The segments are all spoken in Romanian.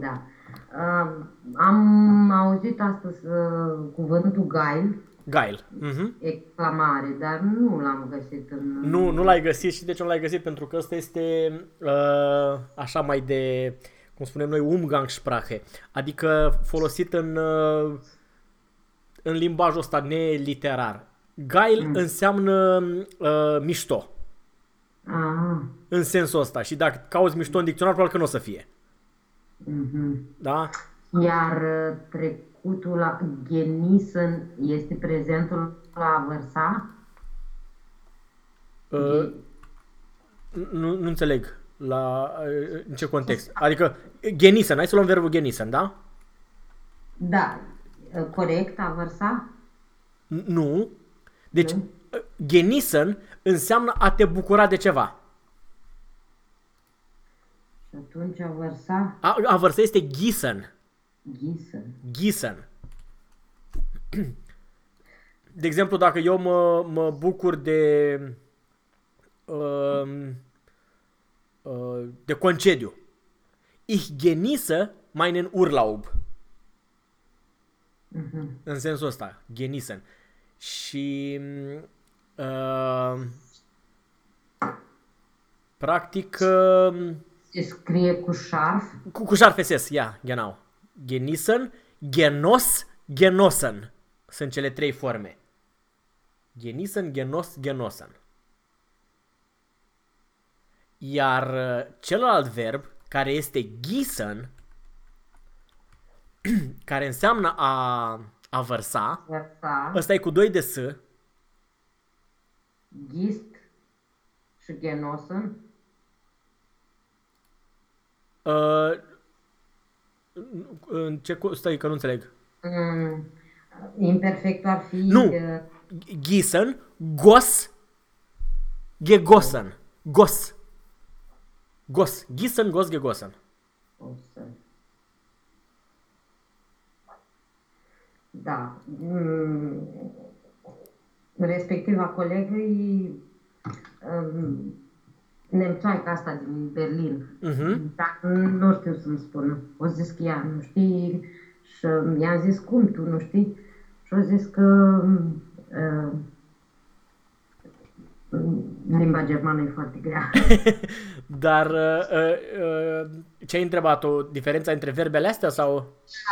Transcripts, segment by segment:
Da. Uh, am auzit astăzi uh, cuvântul Gail, Gail. Mhm. exclamare, dar nu l-am găsit în... Nu, nu l-ai găsit și de ce nu l-ai găsit? Pentru că ăsta este uh, așa mai de, cum spunem noi, Umgangssprache. Adică folosit în, uh, în limbajul ăsta neliterar. Gail Mm. înseamnă uh, mișto. Ah, În sensul ăsta. Și dacă cauți mișto în dicționar, probabil că nu o să fie. Mhm. Da? Iar uh, trecutul la Genisen este prezentul la a vărsa? Uh, nu, nu înțeleg la, uh, în ce context. Adică genisen, hai să luăm verbul genisen, da? Da. Uh, Corect, a vărsa? N- Nu. Deci, Nu? uh, genisen înseamnă a te bucura de ceva. Și atunci a vărsa? A, a vărsa este gisen. Gisen. Gisen. De exemplu, dacă eu mă, mă bucur de um, uh, de concediu. Ich genieße meinen Urlaub. Mhm. În sensul ăsta, genießen. Și uh, practic uh, Se scrie cu șarf? cu, cu șarfe ses, ia, genau. Genießen, genos, genossen. Sunt cele trei forme. Genießen, genos, genossen. Iar uh, celălalt verb, care este gießen, care înseamnă a, a vărsa, Vărsa, ăsta e cu 2 de s, gist și genosen? Uh, în ce, cu- stai că nu înțeleg. Mm, imperfectul ar fi... Nu. uh, Gießen, Goss, gegossen. Goss. Goss. Gießen, Goss, gegossen. o să... Da. Mm, respectiva colegă e um, nemțoaica asta din Berlin. Mhm. Dar nu știu să-mi spună. O zis că ea nu știi și i-am zis cum tu nu știi? Și o zis că uh, limba germană e foarte grea. Dar uh, uh, uh, ce ai întrebat-o? Diferența între verbele astea sau?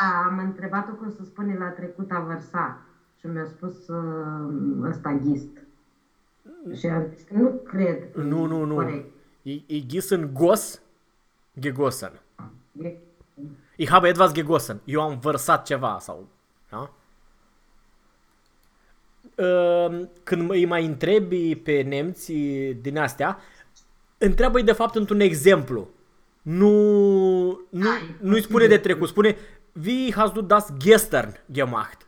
Da, am întrebat-o cum se spune la trecut a vărsa și mi-a spus uh, ăsta ghist. Și am zis că nu cred. că Nu, e nu, nu. Corect. E, e Gießen, Goss, gegossen. E- Ich habe etwas gegossen. Eu am vărsat ceva sau... Da? Uh, Când îi mai întrebi pe nemți din astea, întreabă-i de fapt într-un exemplu. Nu, nu, Ai, nu-i spune de trecut, spune Wie hast du das gestern gemacht?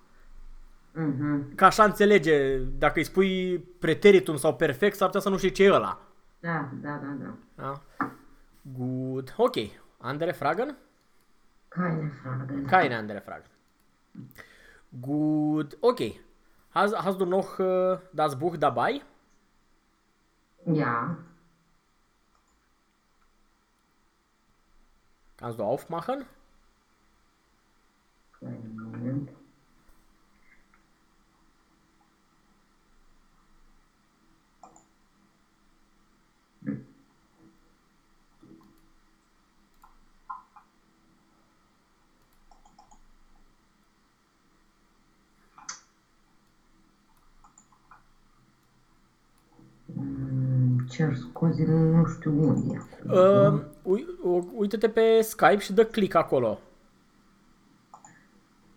Mhm. Ca așa înțelege, dacă îi spui preteritum sau perfect, s-ar putea să nu știi ce e ăla. Da, da, da, da. Da? Good. Ok. Andere Fragen? Keine Frage. Keine andere Fragen. Gut, okay. Hast, hast du noch äh, das Buch dabei? Ja. Kannst du aufmachen? Kleinen Cer scuze, nu știu unde e acum. Uh, ui, u- uite-te pe Skype și dă click acolo.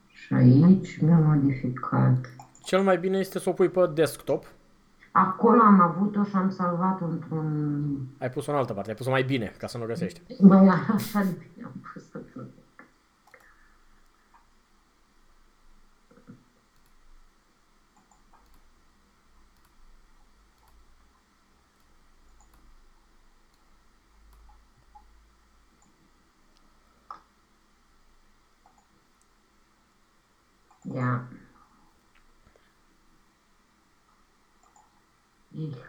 Și aici mi-am modificat. Cel mai bine este să o pui pe desktop. Acolo am avut-o și am salvat-o într-un... Ai pus-o în altă parte, ai pus-o mai bine, ca să nu o găsești. Mai așa de bine am pus-o.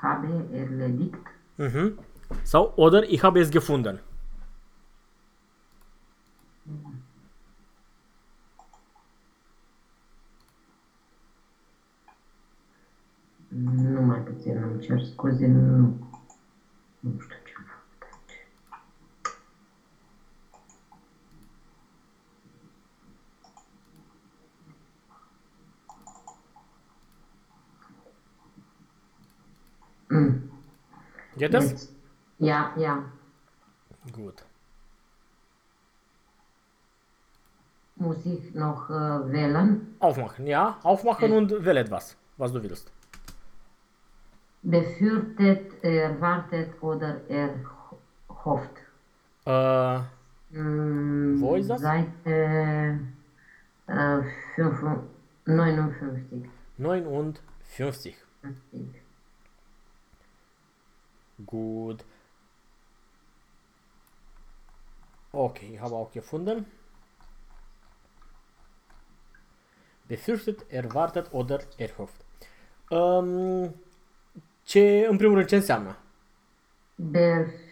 habe erledigt. Mhm. Sau oder ich habe es gefunden. Nu mai puțin, îmi cer scuze, nu, nu știu. Geht das? Ja, ja. Gut. Muss ich noch äh, wählen? Aufmachen, ja? Aufmachen und wähl etwas, was du willst. Befürchtet, erwartet oder erhofft? Äh, Mm, Wo ist das? Seite äh, 55 59. 59. 50. Gut. Okay, ich habe auch gefunden. Befürchtet, erwartet oder erhofft. Um, ce, în primul rând, ce înseamnă? Befürchtet,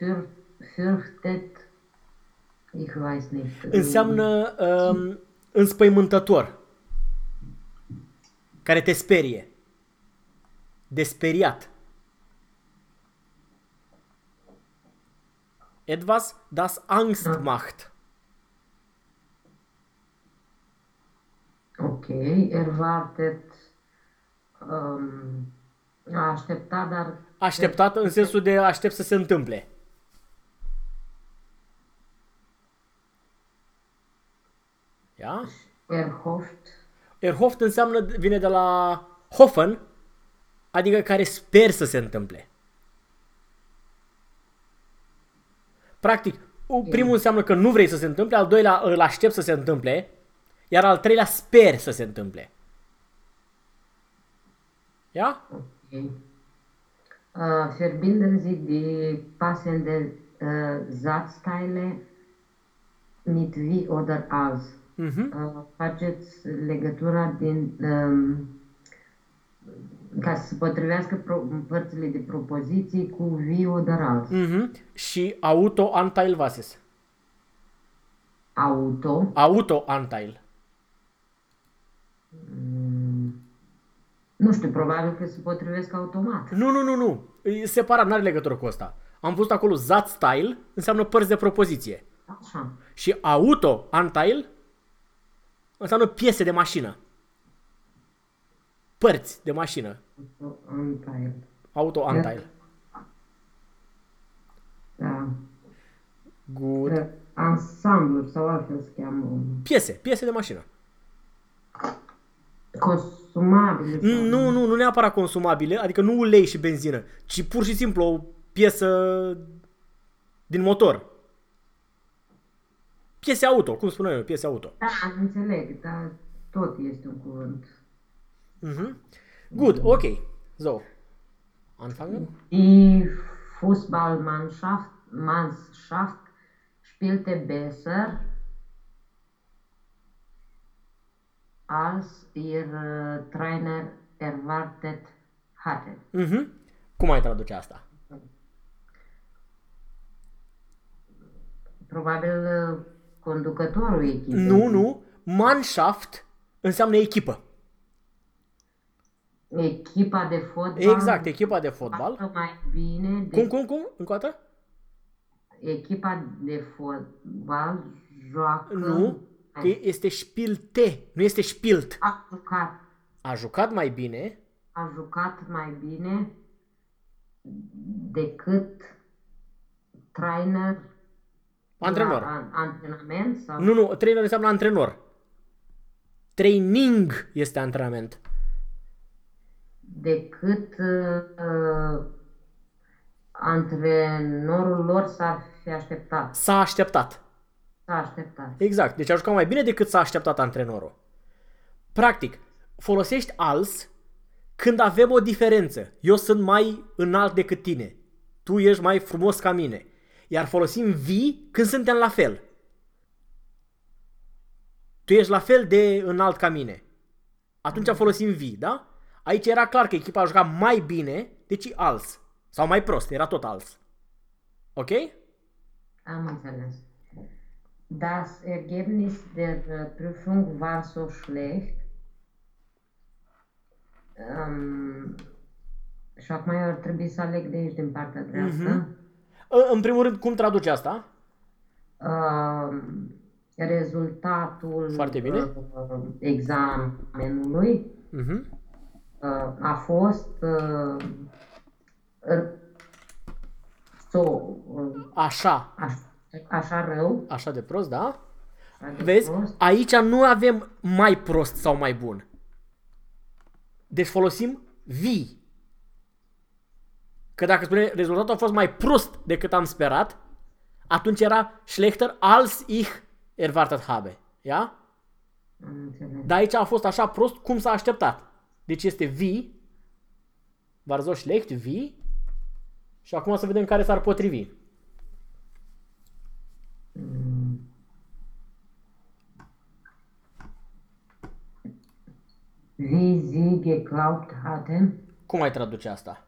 ich weiß nicht. Înseamnă um, înspăimântător. Care te sperie. Desperiat. Etwas, das Angst Da. macht. Ok, erwartet, um, a aștepta, dar Așteptat în sensul de aștept să se întâmple. Ia? erhofft, Erhofft înseamnă, vine de la Hoffen, adică care sper să se întâmple. Practic, u- primul înseamnă că nu vrei să se întâmple, al doilea îl aștept să se întâmple, iar al treilea sper să se întâmple. Ia? ok. Uh, verbinden Sie die passende uh, Satzteile mit wie oder als. Mhm. Uh, faceți legătura din um, ca să se potrivească pro, părțile de propoziții cu wie oder als. Mhm. Și auto anteil was ist? Auto, Auto anteil. nu știu, probabil că se potrivesc automat. Nu, nu, nu, nu. E separat, n-are legătură cu asta. Am pus acolo zat style, înseamnă părți de propoziție. Așa. Și auto anteil înseamnă piese de mașină. Părți de mașină. Anteil. Auto anteil. Da. Good. Ansamblu sau altfel se cheamă. Piese, piese de mașină. Consumabile. sau- Nu, nu, nu neapărat consumabile, adică nu ulei și benzină, ci pur și simplu o piesă din motor. Piese auto, cum spuneam eu, piese auto. Da, înțeleg, dar tot este un cuvânt. Mhm. Good, ok. So. Anfangen? Die Fußballmannschaft Mannschaft spielte besser als ihr äh, Trainer erwartet hatte. Mhm. Cum ai traduce asta? Probabil uh, conducătorul echipei. Nu, nu. Mannschaft înseamnă echipă. Echipa de fotbal. Exact, echipa de fotbal. joacă mai bine de Cum, cum, cum? Încă o dată? echipa de fotbal joacă Nu. Că este spielte, nu este spielt. a jucat A jucat mai bine a jucat mai bine decât trainer antrenor. la an- antrenament sau Nu, nu, trainer înseamnă antrenor. Training este antrenament. Decât uh, antrenorul lor s-ar fi așteptat. S-a așteptat. S-a așteptat. Exact. Deci a jucat mai bine decât s-a așteptat antrenorul. Practic, folosești als când avem o diferență. Eu sunt mai înalt decât tine. Tu ești mai frumos ca mine. Iar folosim vi când suntem la fel. Tu ești la fel de înalt ca mine. Atunci folosim vi, da? Aici era clar că echipa a jucat mai bine, deci als. Sau mai prost, era tot als. Ok? Am înțeles. Das Ergebnis der äh, Prüfung war so schlecht. Ähm, Și acum eu ar trebui să aleg de aici, din partea dreaptă. Mhm. Ă, În primul rând, cum traduce asta? Uh, rezultatul Foarte bine. uh, examenului Mhm. Uh, a fost uh, r- so, uh, Așa, aș, așa rău, așa de prost, da? așa de Vezi? prost. Aici nu avem mai prost sau mai bun. Deci folosim vii. Că dacă spune rezultatul a fost mai prost decât am sperat, atunci era schlechter als ich erwartet habe. Ia? Am înțeles. Dar aici a fost așa prost cum s-a așteptat. Deci este vi, war so schlecht, vi, și acum să vedem care s-ar potrivi. Wie sie geglaubt hatten, Cum ai traduce asta?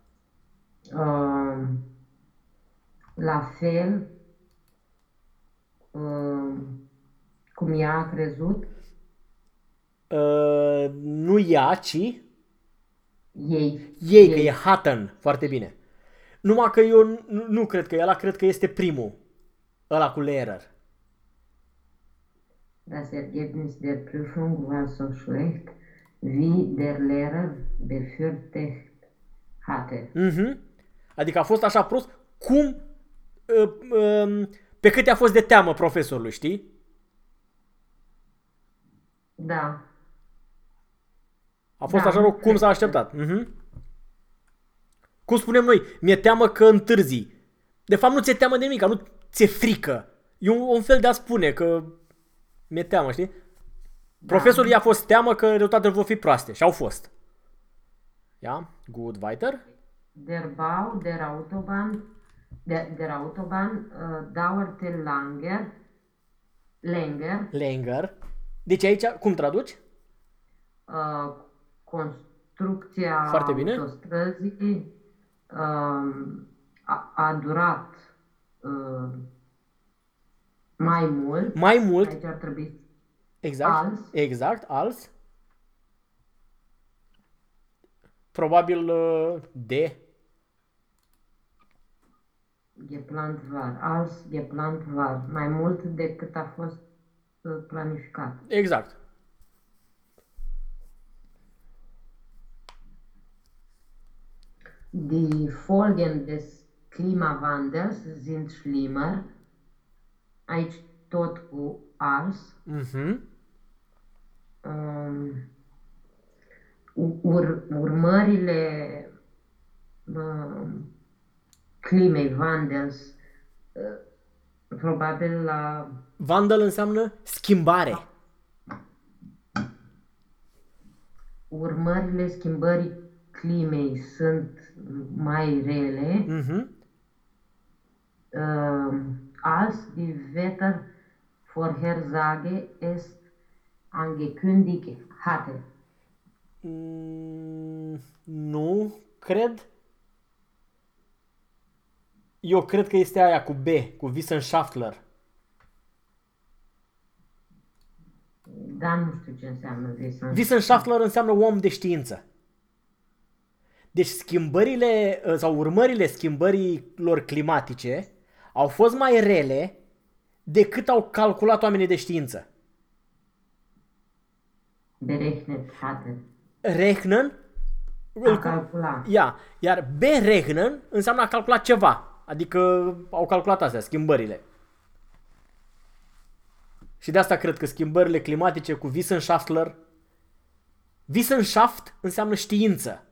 uh, la fel uh, cum ea a crezut, Uh, nu ea, ci ei. ei, că e Hutton. Foarte bine. Numai că eu nu, nu cred că e ăla, cred că este primul. Ăla cu Lehrer. Das Ergebnis der Prüfung war so schlecht, wie der Lehrer befürchtet hatte. Mhm. Adică a fost așa prost cum uh, uh, pe cât a fost de teamă profesorului, știi? Da, A fost Da, așa rău cum s-a așteptat. Mhm. Cum spunem noi, mi-e teamă că întârzi. De fapt nu ți-e teamă de nimic, nu ți-e frică. E un, un fel de a spune că mi-e teamă, știi? Profesorul i-a fost teamă că rezultatele vor fi proaste și au fost. Ia? Good, weiter. der Bau der Autobahn, der, der Autobahn uh, dauerte langer, länger, Länger. Deci aici, cum traduci? uh, construcția Foarte bine. autostrăzii um, a, a durat uh, mai mult. Mai mult, Aici ar trebui exact, Als. exact, als. Probabil uh, de. geplant war, als geplant war, mai mult decât a fost uh, planificat. Exact. Die Folgen des Klimawandels sind schlimmer. Aici tot cu als. Mhm. Um, ur, urmările um, climei Vandals uh, probabil la Vandal înseamnă schimbare. urmările schimbării climei sunt mai rele. Mhm. Ähm, als die Wettervorhersage es angekündigt hatte. Mm, nu, cred. Eu cred că este aia cu B, cu Wissenschaftler. Dar nu știu ce înseamnă Wissenschaft. Wissenschaftler înseamnă om de știință. Deci schimbările uh, sau urmările schimbărilor climatice au fost mai rele decât au calculat oamenii de știință. Berechnet hatte. Rechnen, A calcula. ia, iar berechnen înseamnă a calcula ceva. Adică au calculat astea, schimbările. Și de asta cred că schimbările climatice cu Wissenschaftler Wissenschaft înseamnă știință.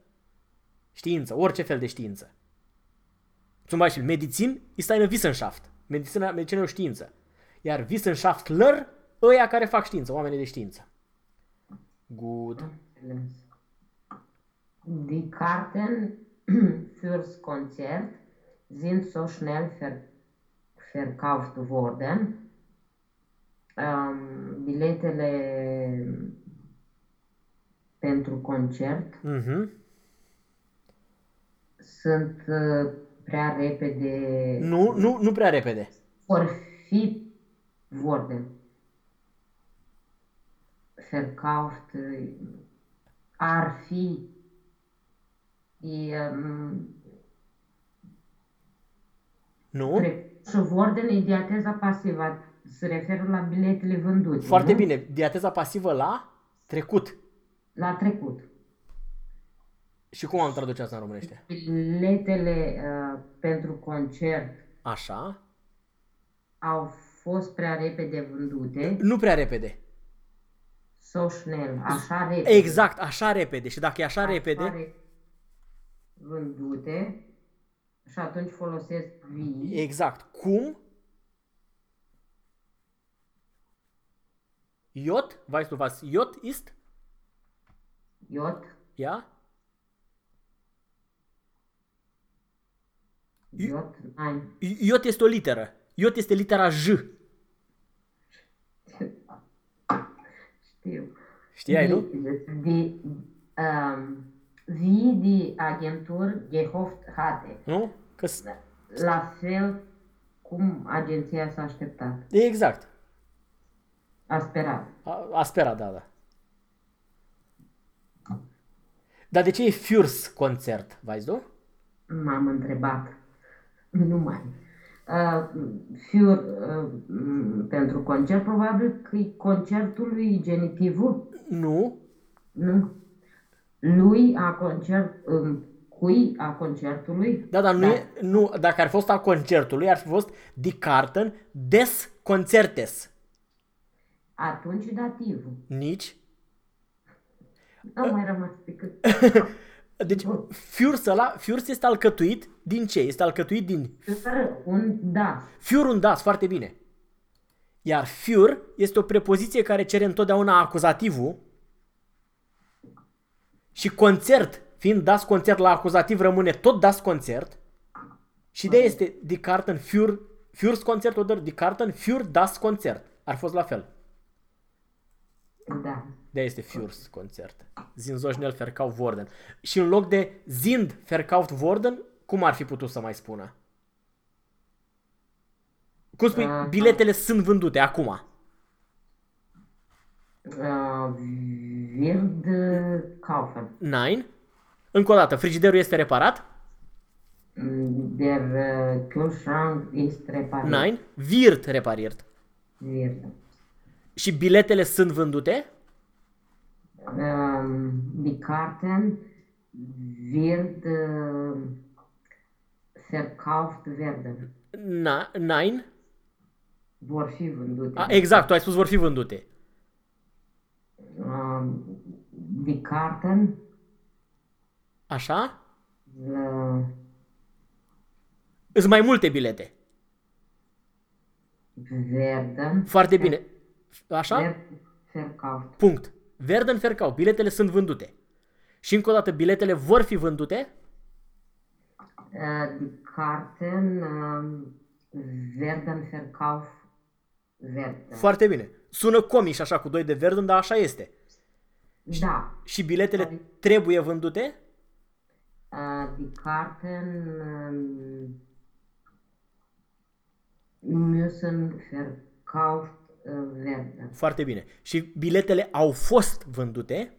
Știință, orice fel de știință. Zum Beispiel, Medizin este eine Wissenschaft. Medicina, medicina e o știință. Iar Wissenschaftler, ăia care fac știință, oamenii de știință. Good. Înțeles. Die Karten fürs Konzert sind so schnell ver verkauft worden. Um, biletele pentru concert Mhm. Sunt uh, prea repede Nu, nu, nu prea repede. vor fi worden. Verkauft uh, ar fi E, um, Nu? tre- și worden e diateza pasivă. Se referă la biletele vândute. Foarte nu? bine. Diateza pasivă la trecut. La trecut. Și cum am traduce asta în românește? Biletele uh, pentru concert Așa. au fost prea repede vândute Nu prea repede. sau schnell, așa repede. Exact, așa repede. Și dacă e așa repede, re- vândute și atunci folosesc vi. exact. Cum? Jot? Weißt du was Jot ist? Iot, Ja? Iot, nein. Jot este o literă. Jot este litera J. Știu. Știai, nu? Die, um, wie die Agentur gehofft hatte. Nu? Că s- La fel cum agenția s-a așteptat. exact. A sperat. A, a sperat, da, da. Dar de ce e Furs concert, weißt du? M-am întrebat. Nu mai. Uh, fiur, uh, m, pentru concert, probabil că e concertul lui genitivul, Nu. nu? Lui a concert, um, cui a concertului? Da, dar nu, Da. E, nu, dacă ar fi fost al concertului, ar fi fost Die Karten des Concertes. Atunci dativul. Nici. Nu mai rămas decât Deci, Furs ăla, Furs este alcătuit din ce? Este alcătuit din fără un da. Fiur un das, foarte bine. Iar fiur este o prepoziție care cere întotdeauna acuzativul și concert, fiind das concert la acuzativ, rămâne tot das concert și de este die Karten für, fürs concert oder die Karten für das concert. Ar fi fost la fel. Da. de este fürs concert. Sind so schnell verkauft worden. Și în loc de sind verkauft worden, cum ar fi putut să mai spună? Cum spui, Uh, biletele sunt vândute acum. Uh, wird uh, kaufen. Nein. Încă o dată, frigiderul este reparat? Mm, Der uh, Kühlschrank ist repariert. Nein. Wird repariert. Wird. Și biletele sunt vândute? Um, die Karten wird uh, verkauft werden. Na, nein. Vor fi vândute. A, exact, tu ai spus vor fi vândute. Um, die Karten Așa? uh, Îs mai multe bilete. werden Foarte bine. Așa? wird verkauft. Punct. Werden verkauft. Biletele sunt vândute. Și încă o dată, biletele vor fi vândute? Uh, die Karten um, werden verkauft werden. Foarte bine. Sună comiș așa cu doi de Verden, dar așa este. Da. Și biletele trebuie vândute? Uh, die Karten um, müssen verkauft uh, werden. Foarte bine. Și biletele au fost vândute?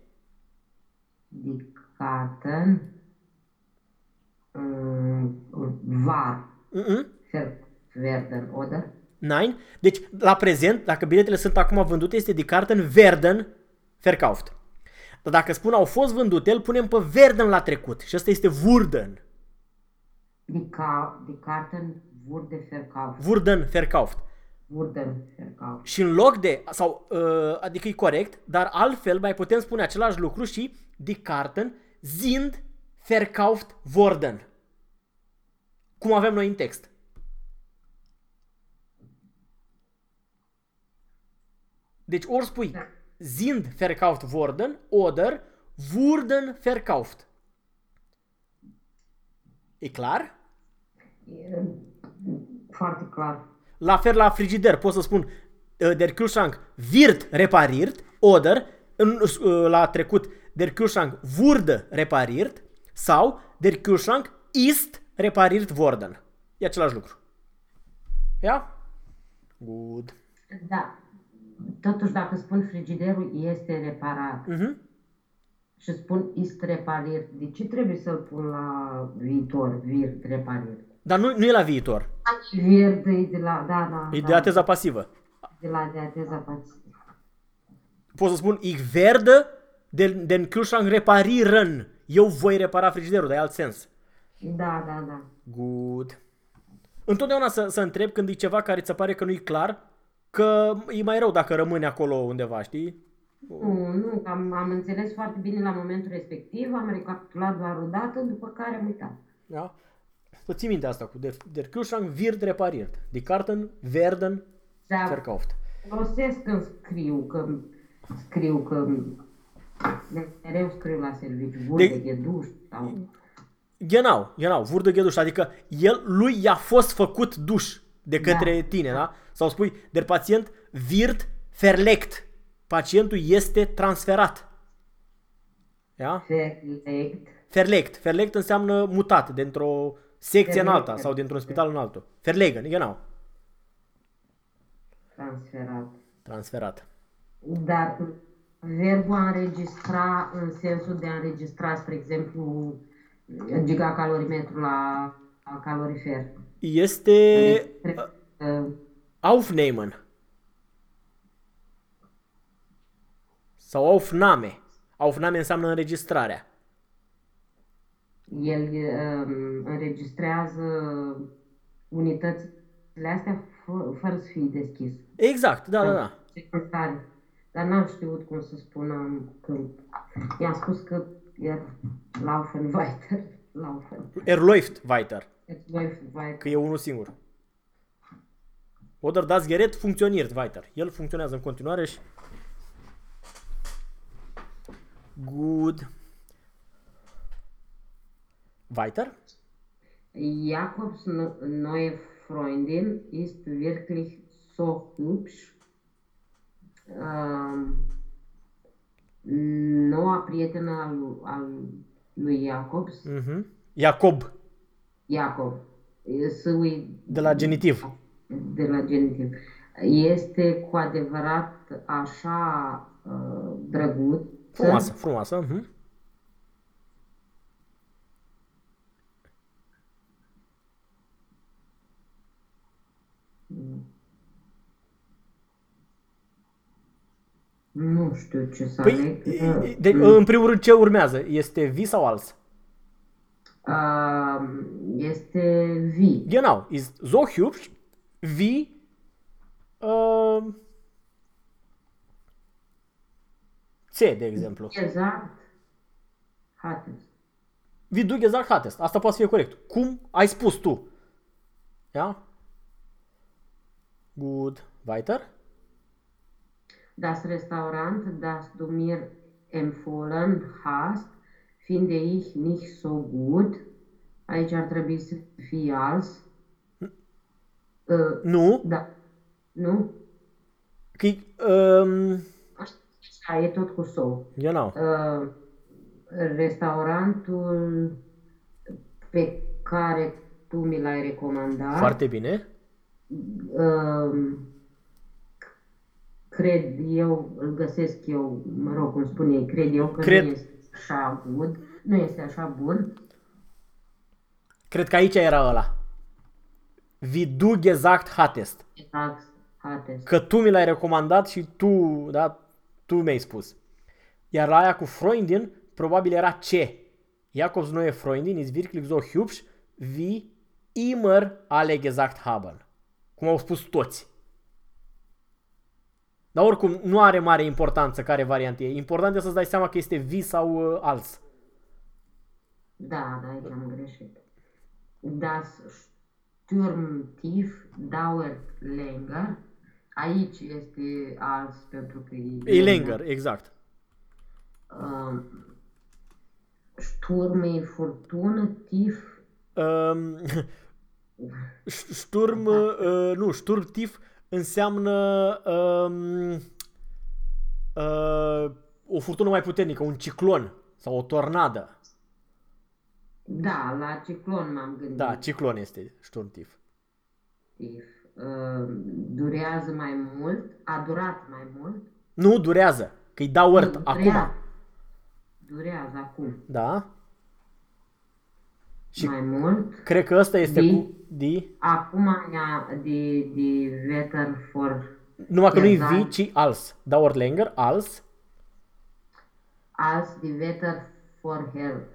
Die Karten um, war Mm-mm. verkauft werden, oder? Nein. Deci, la prezent, dacă biletele sunt acum vândute, este die Karten werden verkauft. Dar dacă spun au fost vândute, îl punem pe werden la trecut. Și ăsta este wurden. Die, Ka die Karten wurde verkauft. Wurden verkauft. Wurden verkauft. Și în loc de, sau, uh, adică e corect, dar altfel mai putem spune același lucru și die Karten sind verkauft worden. Cum avem noi în text. Deci ori spui sind verkauft worden, oder wurden verkauft. E clar? E, Foarte clar. La fel la frigider pot să spun uh, der Kühlschrank wird repariert oder în, uh, la trecut der Kühlschrank wurde repariert sau der Kühlschrank ist repariert worden. E același lucru. Ia? Good. Da. Totuși, dacă spun frigiderul este reparat, Mhm. și spun ist repariert. De ce trebuie să-l pun la viitor, wird repariert? Dar nu, nu e la viitor. Wird e de la, da, da, E da, de ateza pasivă. de la de ateza pasivă. Pot să spun, ich werde den, den Kühlschrank reparieren. Eu voi repara frigiderul, dar e alt sens. Da, da, da. Good. Întotdeauna să, să întreb când e ceva care ți se pare că nu e clar, că e mai rău dacă rămâne acolo undeva, știi? Nu, nu, că am, am înțeles foarte bine la momentul respectiv, am recapitulat doar o dată, după care am uitat. Da? Să ții minte asta cu der, der Kühlschrank wird repariert. Die Karten werden Da, verkauft. folosesc când scriu, că scriu că mereu scriu la serviciu, wurde De- geduscht sau... Genau, genau, wurde geduscht, adică el, lui i-a fost făcut duș de către Da. tine, da? Sau spui, der pacient wird verlegt. Pacientul este transferat. Da? Verlegt, Verlegt. Verlegt înseamnă mutat dintr-o secție în alta Verlegt. sau dintr-un spital în altul. Verlegen, genau. transferat. Transferat. Dar verbul a înregistra în sensul de a înregistra, spre exemplu, gigacalorimetru la, la calorifer. Este Uh, aufnehmen. Sau aufnahme. Aufnahme înseamnă înregistrarea. El um, înregistrează unitățile astea fă- fără să fie deschis. Exact, da, da, da. Secretare. Dar n-am știut cum să spun am, când i-am spus că e Laufen weiter. Laufen. Er läuft weiter, It's läuft weiter. că e unul singur. Oder das Gerät funktioniert weiter. El funcționează în continuare și... Good. Weiter? Jakobs no- neue Freundin ist wirklich so hübsch. Ähm, noua prietenă al, lui- al lui Jacobs, Mhm. Jacob, Jacob, e sâui de la genitiv. de la genitiv, este cu adevărat așa uh, drăguț. Frumoasă, frumoasă. Mhm. Nu știu ce să Păi, aleg. e- de, în primul rând, ce urmează? Este vi sau als? Uh, este vi. Genau, ist so hübsch wie uh, C, de exemplu. Exact. Hattest. Wie du gesagt hattest. Asta poate să fie corect. Cum ai spus tu. Ja? Good. Weiter? Das Restaurant, das du mir empfohlen hast, finde ich nicht so gut. Aici ar trebui să fie als. Uh, Nu. da. Nu? Că um, Așa, e tot cu so. genau. Uh, restaurantul pe care tu mi l-ai recomandat, Foarte bine. uh, cred eu, îl găsesc eu, mă rog, cum spun ei, cred eu că Cred- nu este așa bun, nu este așa bun. Cred că aici era ăla. Wie du gesagt hattest. Exact, Hattest. Că tu mi l-ai recomandat și tu, da, tu mi-ai spus. Iar la aia cu Freundin, probabil era C. Jacobs neue Freundin ist wirklich so hübsch, wie immer alle gesagt haben. Cum au spus toți. Dar oricum, nu are mare importanță care variantă e. Important e să-ți dai seama că este vi sau uh, als. Da, da, aici am greșit. Das Sturmtief dauert länger. Aici este als pentru că e, E länger, exact. Uh, Sturm e furtună, tief, Um, Sturm, uh, nu, Sturm Tief înseamnă um, uh, o furtună mai puternică, un ciclon sau o tornadă. da, la ciclon m-am gândit. Da, ciclon este Sturm Tief. Tief. Uh, durează mai mult, a durat mai mult. Nu, durează, că îi dau ărt Nu, acum. durează. durează acum. Da? Și- Mai mult. Cred că ăsta este Di. cu... Di. Acum ea de, de Wetter for Numai că nu-i Exact. vi, ci als. Dauert länger, als. als die Wetter vorher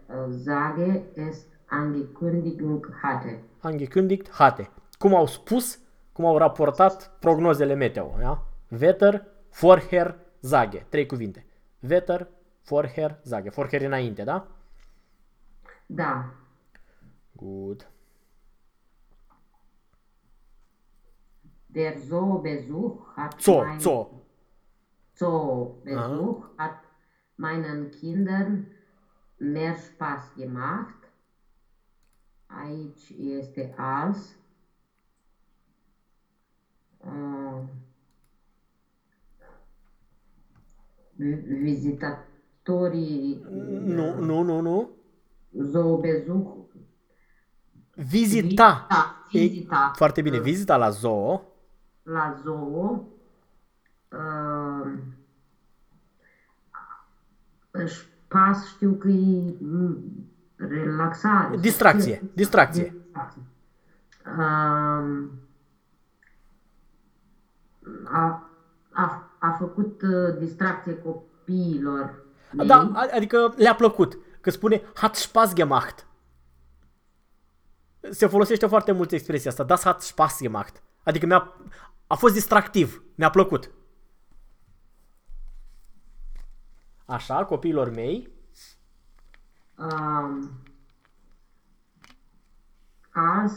sage es angekündigt hatte. angekündigt hatte. Cum au spus, cum au raportat prognozele meteo. Ja? Wetter, vorher, sage. Trei cuvinte. Wetter, vorher, sage. Vorher e înainte, da? Da, Good. Der Zoobesuch hat Zo, mein zo. Zoobesuch hat meinen Kindern mehr Spaß gemacht. Aici este als. Uh, vi- vizitatorii Nu, nu, nu, nu. zoobesuch Vizita. vizita, vizita Foarte bine. Vizita la zoo. La zoo uh, își pas, știu că e mm, relaxare. Distracție, distracție. Distracție. Um, a, a, a făcut uh, distracție copiilor mei. Da, a- adică le-a plăcut. Că spune hat Spaß gemacht. Se folosește foarte mult expresia asta. Das hat Spaß gemacht. Adică mi-a, a fost distractiv. Mi-a plăcut. Așa, copiilor mei. um, als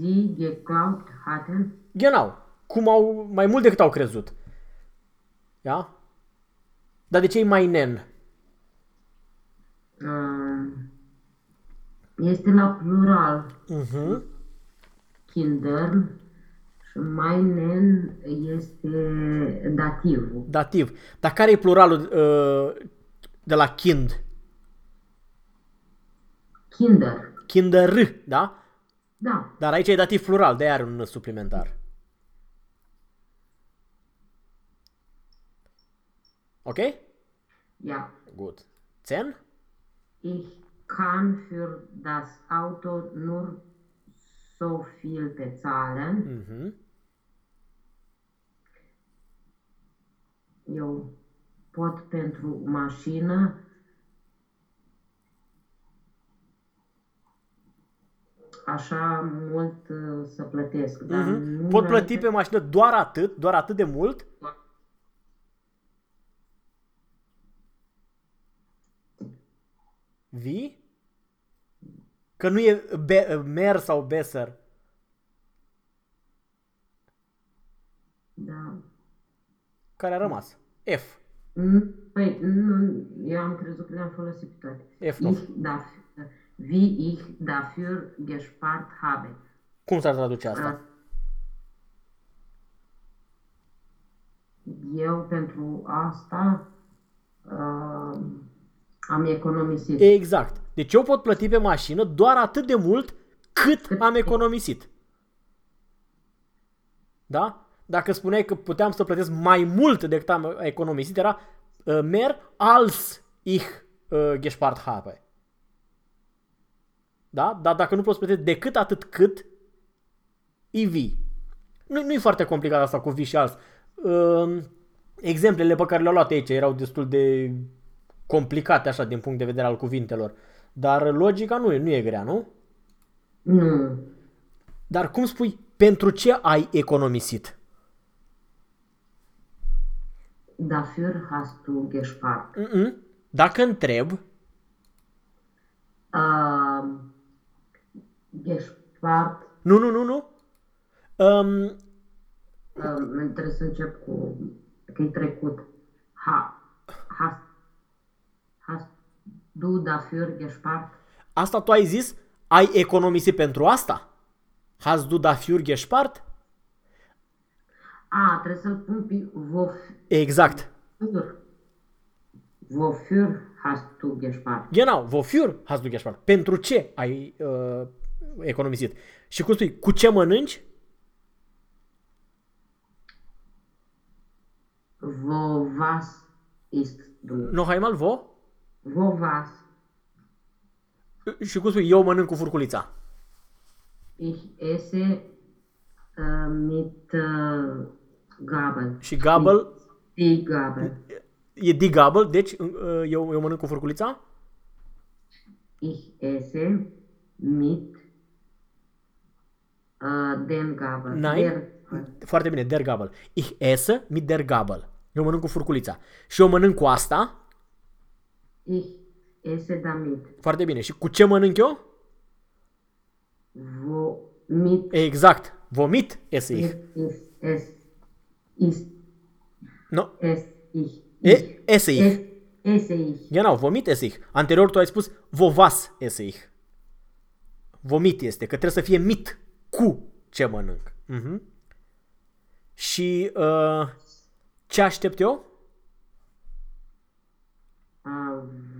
sie geglaubt hatten, Genau. Cum au, mai mult decât au crezut. Da? Dar de ce e mai nen? um, este la plural. Uh-huh. Kindern și meinen este dativul. Dativ. Dar care e pluralul uh, de la kind? Kinder. Kinder, da? Da. Dar aici e dativ plural, de are un suplimentar. Ok? Ja. Good. Zen? Ich kann für das Auto nur so viel bezahlen. Mhm. Eu pot pentru mașină așa mult uh, să plătesc. Dar Mhm. nu Pot vreau plăti să- pe mașină doar atât, doar atât de mult? Vi? Că nu e be- mer sau besser. Da. Care a rămas? F. Mm, Păi, nu, eu am crezut că le-am folosit pe toate. F nu. Ich dafür, wie ich dafür gespart habe. Cum s-ar traduce asta? Eu pentru asta uh, am economisit. Exact. Deci eu pot plăti pe mașină doar atât de mult cât am economisit. Da? Dacă spuneai că puteam să plătesc mai mult decât am economisit, era uh, mer als ich uh, gespart habe. Da? Dar dacă nu poți plăti decât atât cât, EV. Nu, nu e foarte complicat asta cu vi și als. Uh, exemplele pe care le-au luat aici erau destul de complicate așa din punct de vedere al cuvintelor. Dar logica nu e, nu e grea, nu? Nu. Dar cum spui, pentru ce ai economisit? Dafür hast du gespart. Mm-mm. Dacă întreb, Uh, gespart, nu, nu, nu, nu, um, uh, trebuie să încep cu că e trecut. Ha, hast, hast du dafür gespart? asta tu ai zis, ai economisit pentru asta? Hast du dafür gespart? A, trebuie să-l pun pe wofür. Exact. Wofür hast du gespart? Genau, wofür hast du gespart? Pentru ce ai uh, economisit? Și cum spui, cu ce mănânci? Wo was ist du. Noch einmal, wo? Wo was? Și cum spui, eu mănânc cu furculița. Ich esse äh, mit äh, Gabel. Și gabel Die Gabel. e die gabel, deci uh, eu, eu mănânc cu furculița. Ich esse mit äh, den Gabel. Nein. Der, Foarte bine, der gabel. Ich esse mit der gabel. Eu mănânc cu furculița. Și eu mănânc cu asta. Ich esse damit. Foarte bine. Și cu ce mănânc eu? Wo mit Exact. Vomit esse ich. ist es ist No. es ich. E, esse ich. Es, esse ich. Genau, vomit esse ich. Anterior tu ai spus vovas esse ich. Vomit este, că trebuie să fie mit cu ce mănânc. Mhm. Și uh, ce aștept eu? Äh,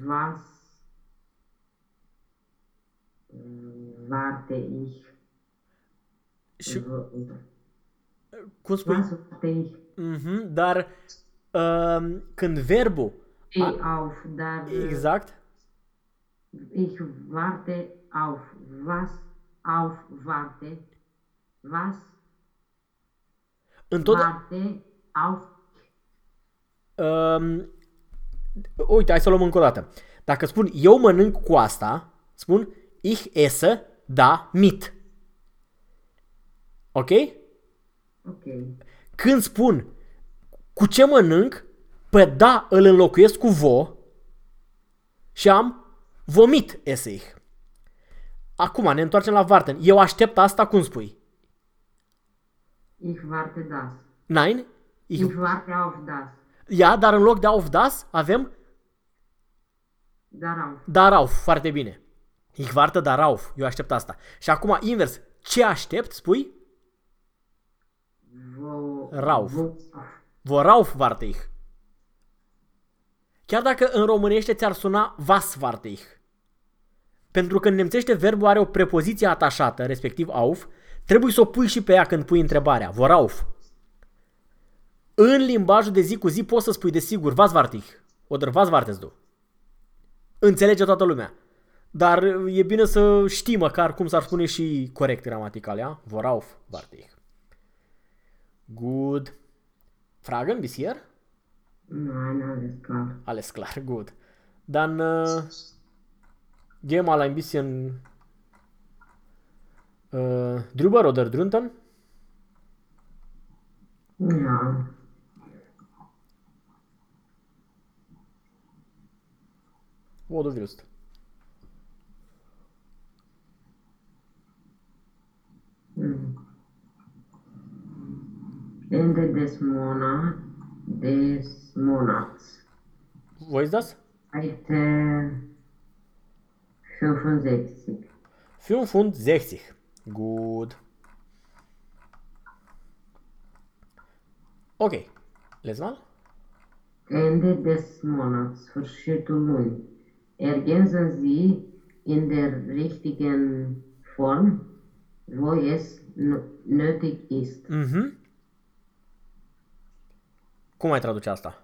was äh, warte ich? Și W- cum spui? Was warte ich? Mhm, dar uh, când verbul Steh auf, dar äh, exact, ich warte auf. Was auf warte? Was întotdeauna warte auf? Um, uite, hai să o luăm încă o dată. Dacă spun eu mănânc cu asta, spun ich esse da mit. Ok? Ok. Când spun cu ce mănânc, pe da îl înlocuiesc cu vo și am vomit esse ich. Acum ne întoarcem la Varten. Eu aștept asta, cum spui? Ich warte das. Nein? Ich, Ich warte auf das. Ia, dar în loc de auf das avem Darauf. Darauf, foarte bine. Ich warte darauf. Eu aștept asta. Și acum invers. Ce aștept, spui? Wo, Rauf. Wo, Worauf warte ich. Chiar dacă în românește ți-ar suna was warte ich. Pentru că în nemțește verbul are o prepoziție atașată, respectiv auf, trebuie să o pui și pe ea când pui întrebarea. Worauf. În limbajul de zi cu zi poți să spui desigur was warte ich. Oder was wartest du. Înțelege toată lumea. Dar e bine să știi măcar cum s-ar spune și corect gramatical, ja? Worauf warte ich. Good. Fragen bisher? Nein, alles klar. Alles klar, gut. Dann äh, geh mal ein bisschen äh, drüber oder drunter. Ja. Wo du willst. Hm. Ende des Monats, des Monats. Wo ist das? Seite 65. 65. Gut. Okay. Les mal. Ende des Monats, sfârșitul lunii. Ergänzen Sie in der richtigen Form, wo es n- nötig ist. Mhm. Cum ai traduce asta?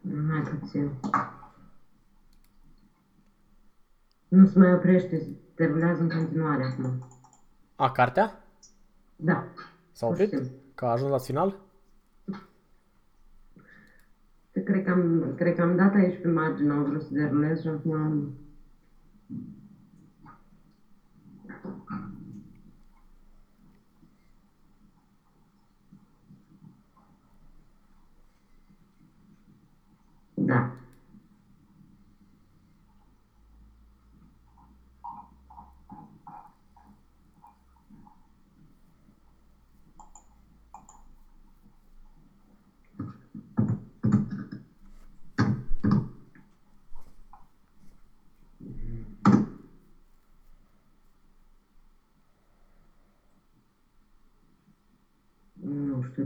Mai puțin. Nu se mai oprește, derulează în continuare acum. A, cartea? Da. S-a oprit? Știu. Că a ajuns la final? Cred că, am, cred că am dat aici pe margine, am vrut să derulez și acum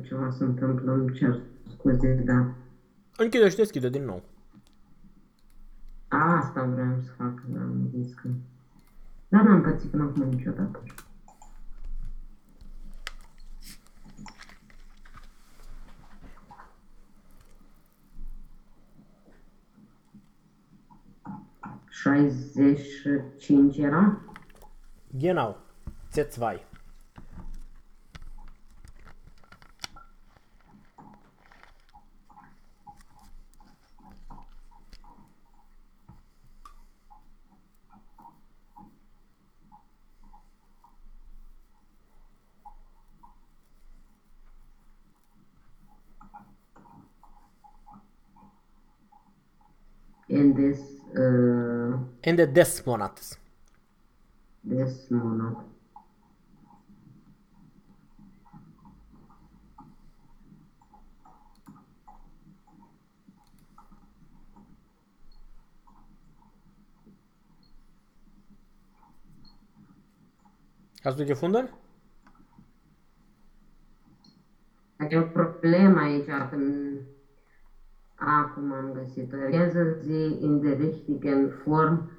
ceva se întâmplă, îmi cer scuze, da. Închide și deschide din nou. Asta vreau să fac, da, am zis că... Dar n-am pățit până acum niciodată. Șaizeci cinci era? Genau, ți-ți. Uh, Ende des Monates. this monat. Hast du gefunden? E o problemă aici când acum am găsit-o. Lesen Sie in der richtigen Form,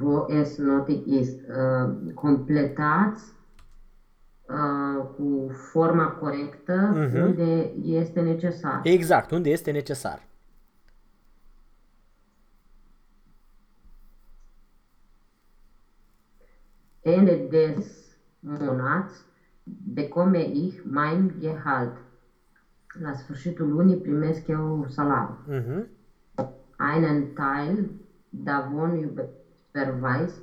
wo es notig ist. Uh, completați uh, cu forma corectă Mhm. unde este necesar. Exact, unde este necesar. Ende des Monats bekomme ich mein Gehalt. La sfârșitul lunii primesc eu salariul. Mhm. Einen Teil davon überweise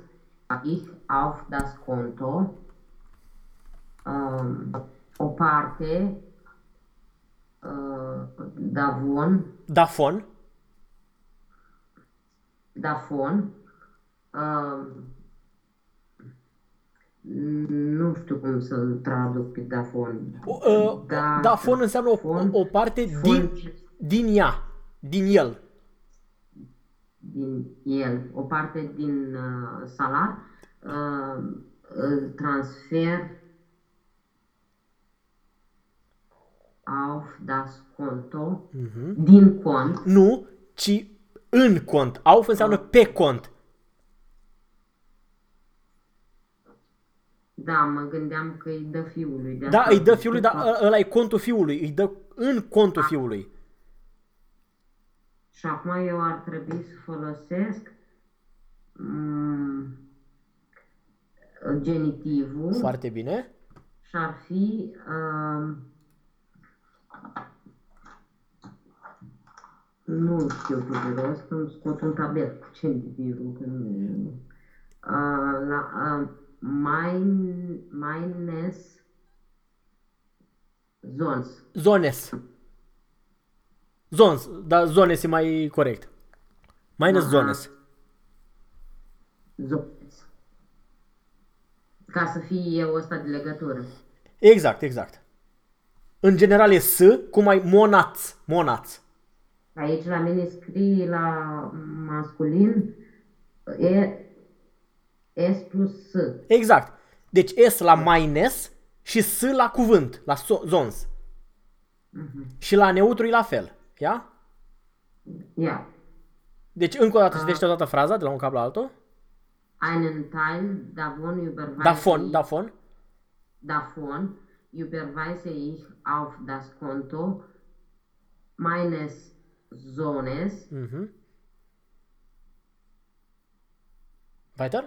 ich auf das Konto. Um, o parte uh, davon, Davon. davon um, nu știu cum să-l traduc pe davon. Uh, Da, Davon înseamnă o, fon- o parte fon- din, din ea. Din el. Din el, o parte din uh, salar, uh, îl transfer auf das Konto, din cont, Nu, ci în cont. Auf înseamnă pe cont. da, mă gândeam că îi dă fiului. De Da, asta îi dă am fiului, zis, dar ăla e contul fiului. Îi dă în contul fiului. Și acum eu ar trebui să folosesc mm, genitivul Foarte bine. și ar fi um, nu știu cu de rost, îmi scot un tabel cu genitivul. Că nu, uh, la uh, mein, meines zons. Zones. Zons, dar zones e mai corect. Minus Aha. zones. Zons. Ca să fie eu ăsta de legătură. Exact, exact. În general e S, cum ai monaț. Monaț. Aici la mine scrie la masculin e S plus S. Exact. Deci S la minus și S la cuvânt, la so- zons. Și la neutru e la fel. Ia? Ia. Deci încă o dată citește toată fraza de la un cap la altul. Einen Teil davon überweise Davon, ich, davon. davon überweise ich auf das Konto meines Sohnes, Mhm. Weiter?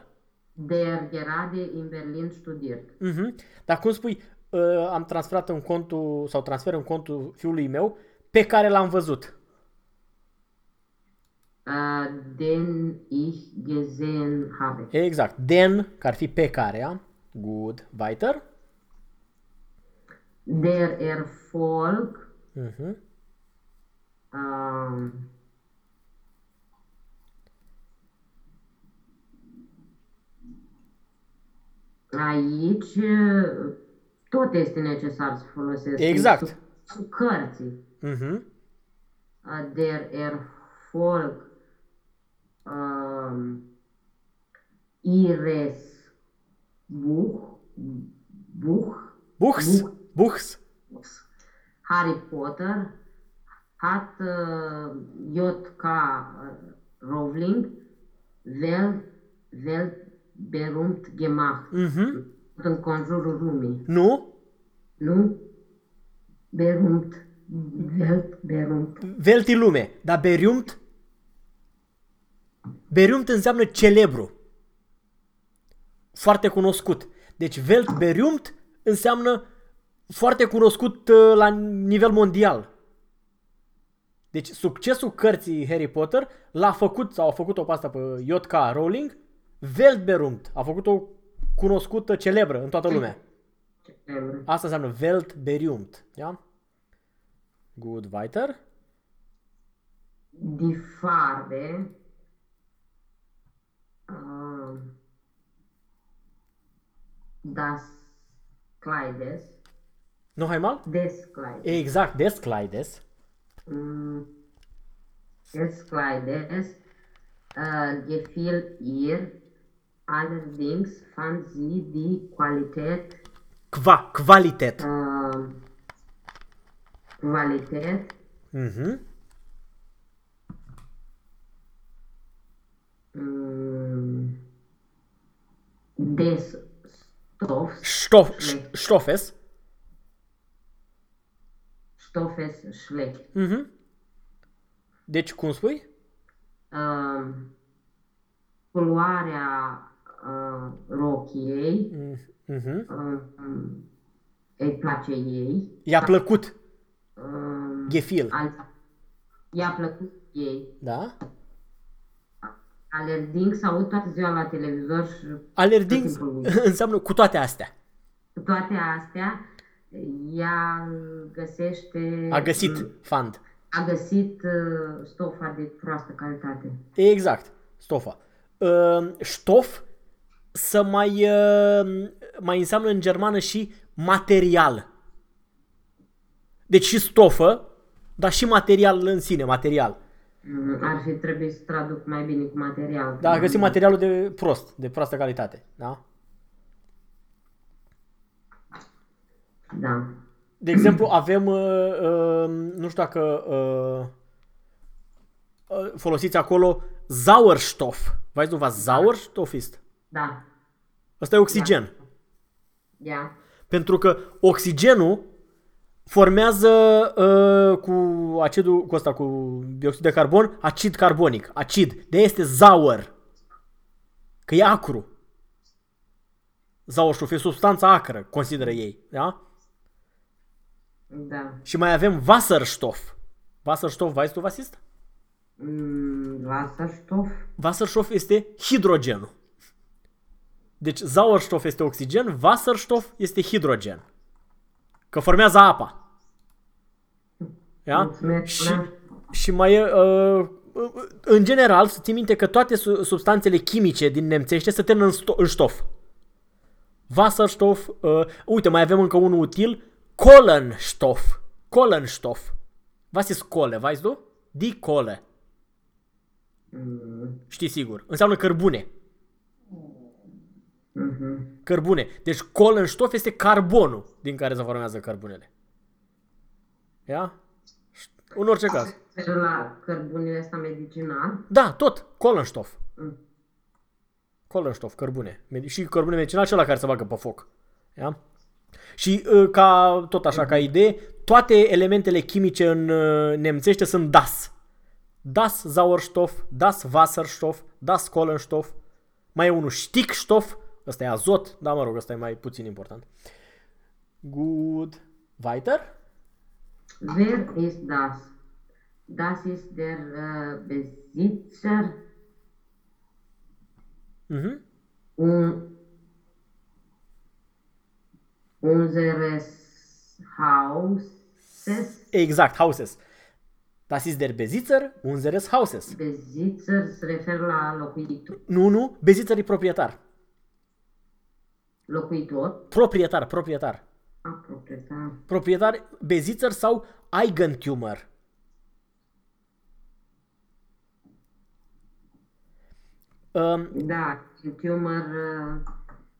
der gerade in Berlin studiert. Mhm. Dar cum spui, uh, am transferat în contul, sau transfer în contul fiului meu, pe care l-am văzut. Uh, den ich gesehen habe. Exact. Den, care ar fi pe care, ja? Good. Weiter? Der Erfolg Mhm. um, aici uh, tot este necesar să folosesc. Exact. Sub, sub cărții. Mhm. Uh, Der Erfolg um, ihres Buch, Buch, Buchs. Buch. Buchs. Harry Potter hat uh, J.K. Rowling Welt, weltberühmt gemacht. Mhm. În conjurul lumii. Nu? Nu? Berühmt. Weltberühmt. Welti lume. Dar beriumt? Berühmt înseamnă celebru. Foarte cunoscut. Deci Weltberühmt înseamnă foarte cunoscut uh, la nivel mondial. Deci succesul cărții Harry Potter l-a făcut, sau a făcut-o pe asta pe J.K. Rowling, Weltberühmt. A făcut-o cunoscută, celebră în toată lumea. Celebru. Asta înseamnă Weltberühmt. Ja? Good, weiter. Die Farbe äh, das Kleides, Noch einmal? des Kleides, Exact, des Kleides. mm, des Kleides äh, gefiel ihr, allerdings fand sie die Qualität, Qua, Qualität. äh, Qualität Mhm. mm, des Stoffs Stoff, Schlecht. Stoffes. Stoffes schlecht. Mhm. Deci, cum spui? Uh, culoarea uh, rochiei Mhm. uh, îi place ei. I-a plăcut. Uh, Gefil. alta, i-a plăcut ei. Da? Alerging să aud toată ziua la televizor și Alerding tot timpul înseamnă cu toate astea. cu toate astea ea găsește... A găsit fand. A găsit uh, stofa de proastă calitate. Exact. Stofa. Uh, Stof să mai, uh, mai înseamnă în germană și material. Deci și stofă, dar și material în sine, material. Mm, Ar fi trebuit să traduc mai bine cu material. Dar a găsit materialul de prost, de proastă calitate. Da? Da. De exemplu, avem, uh, uh, nu știu dacă uh, uh, folosiți acolo Sauerstoff. Weißt du was Sauerstoff ist? Da. Ăsta e oxigen. Ia. Pentru că oxigenul formează uh, cu acidul, cu ăsta, cu dioxid de carbon, acid carbonic, acid. De este Sauer. Că e acru. Sauerstoff e substanța acră, consideră ei. Da? Da. Și mai avem Wasserstoff. Wasserstoff, weißt du was ist? Mm, Wasserstoff. Wasserstoff este hidrogenul. Deci Sauerstoff este oxigen, Wasserstoff este hidrogen. Că formează apa. Da? Mulțumesc, Și, da. și mai e, uh, în general, să ții minte că toate su- substanțele chimice din nemțește se termină în, sto- în ștof. Wasserstoff, uh, uite, mai avem încă unul util, Kohlenstoff. Kohlenstoff. Was ist Kohle, weißt du? Die Kohle. Mm, Știi sigur. Înseamnă cărbune. Mhm. Cărbune. Deci Kohlenstoff este carbonul din care se formează cărbunele. Ia? În orice caz. Sper la cărbunile ăsta medicinal. Da, tot. Kohlenstoff. Mm. Kohlenstoff, cărbune. Medi- Și cărbune medicinal, cel care se bagă pe foc. Ia? Și uh, ca, tot așa, ca idee, toate elementele chimice în uh, nemțește sunt das. Das Sauerstoff, das Wasserstoff, das Kohlenstoff. Mai e unul Stickstoff, ăsta e azot, da, mă rog, ăsta e mai puțin important. Good. Weiter? Wer ist das? Das ist der äh, Besitzer Mhm. un, unseres Hauses. Exact, Hauses. Das ist der Besitzer unseres Hauses. Besitzer se referă la locuitor. Nu, nu, Besitzer e proprietar. Locuitor. Proprietar, proprietar. A, proprietar. Proprietar, Besitzer sau Eigentümer. Um, Da, tumor uh,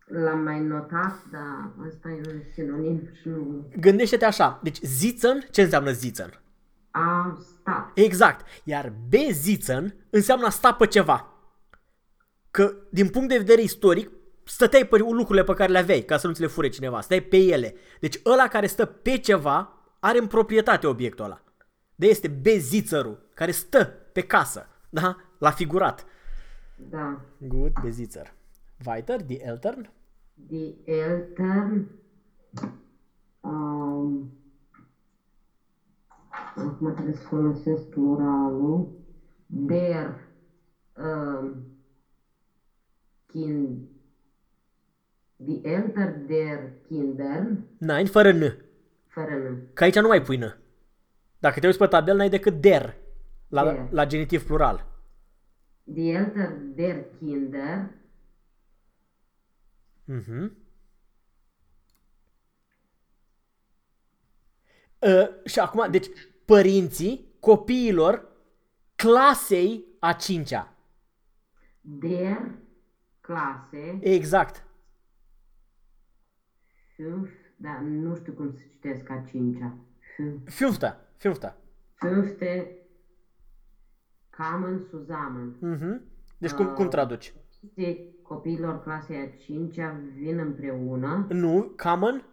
l-am mai notat, dar ăsta e un sinonim și nu gândește-te așa. Deci Zitzen, ce înseamnă Zitzen? a stat. Exact. Iar Bezitzen înseamnă a sta pe ceva. Că din punct de vedere istoric, stăteai pe lucrurile pe care le aveai, ca să nu ți le fure cineva. Stai pe ele. Deci ăla care stă pe ceva are în proprietate obiectul ăla. De este bezițărul, care stă pe casă. Da? La figurat. Da. Gut, Besitzer. Weiter, die Eltern. Die Eltern. Um, acum trebuie să folosesc pluralul. Der um, kind, die Eltern der Kindern, Nein, fără N. fără N. Că aici nu mai pui N. Dacă te uiți pe tabel, n-ai decât der la, Der. la genitiv plural. Die Eltern der Kinder, Mhm. Uh, și acum, deci, părinții copiilor clasei a cincea. der Klasse Exact. 5, dar nu știu cum să citesc a cincea. Fün- Fünfta. Fünfta. Fünfte kamen zusammen. Mhm. Deci cum, cum traduci? Părinții copiilor clasei a cincea vin împreună, Nu, common,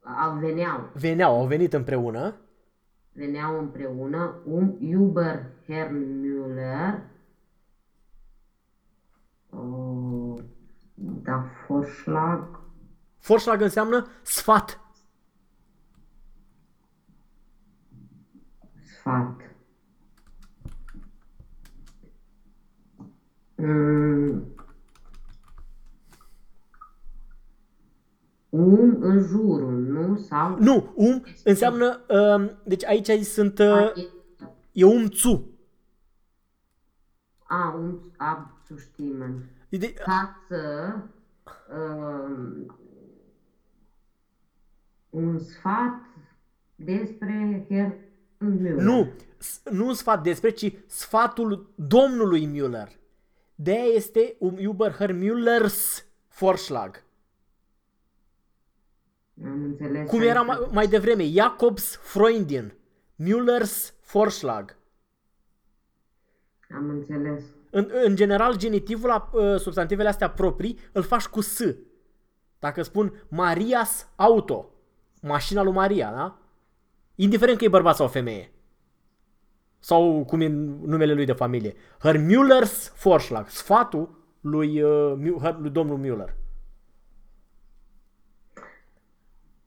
au veneau, veneau, au venit împreună. veneau împreună, um Uber Herr Müller, uh, da Vorschlag, Vorschlag înseamnă sfat. sfat. Mm. Um în jurul, nu? Sau Nu, um înseamnă, um, deci aici sunt, uh, e um zu. A, um abzustimmen. De, Ca să um, un sfat despre Herr Müller. nu, s- nu un sfat despre, ci sfatul domnului Müller. de este um Überherr Müllers Vorschlag. Am înțeles. Cum era mai, mai devreme, Jacobs Freundin, Müllers Vorschlag. Am înțeles. În, în general, genitivul la uh, substantivele astea proprii îl faci cu S. Dacă spun Marias Auto, mașina lui Maria, da? Indiferent că e bărbat sau femeie. Sau cum e numele lui de familie. Her Müller's Vorschlag, sfatul lui, uh, Mü- lui domnul Müller.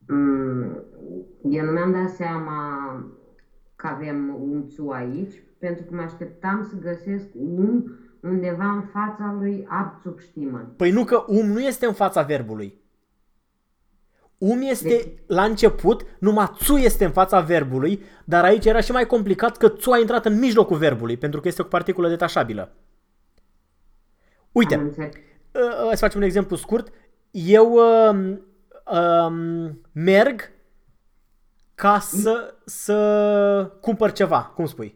Mm, Eu nu mi-am dat seama că avem unțul aici, pentru că mă așteptam să găsesc un undeva în fața lui Abzubstimmen. Păi nu că um nu este în fața verbului. Um este la început, numai țu este în fața verbului, dar aici era și mai complicat că țu a intrat în mijlocul verbului, pentru că este o particulă detașabilă. Uite, Am înțeles. uh, să facem un exemplu scurt. Eu uh, uh, merg ca să, să cumpăr ceva, cum spui?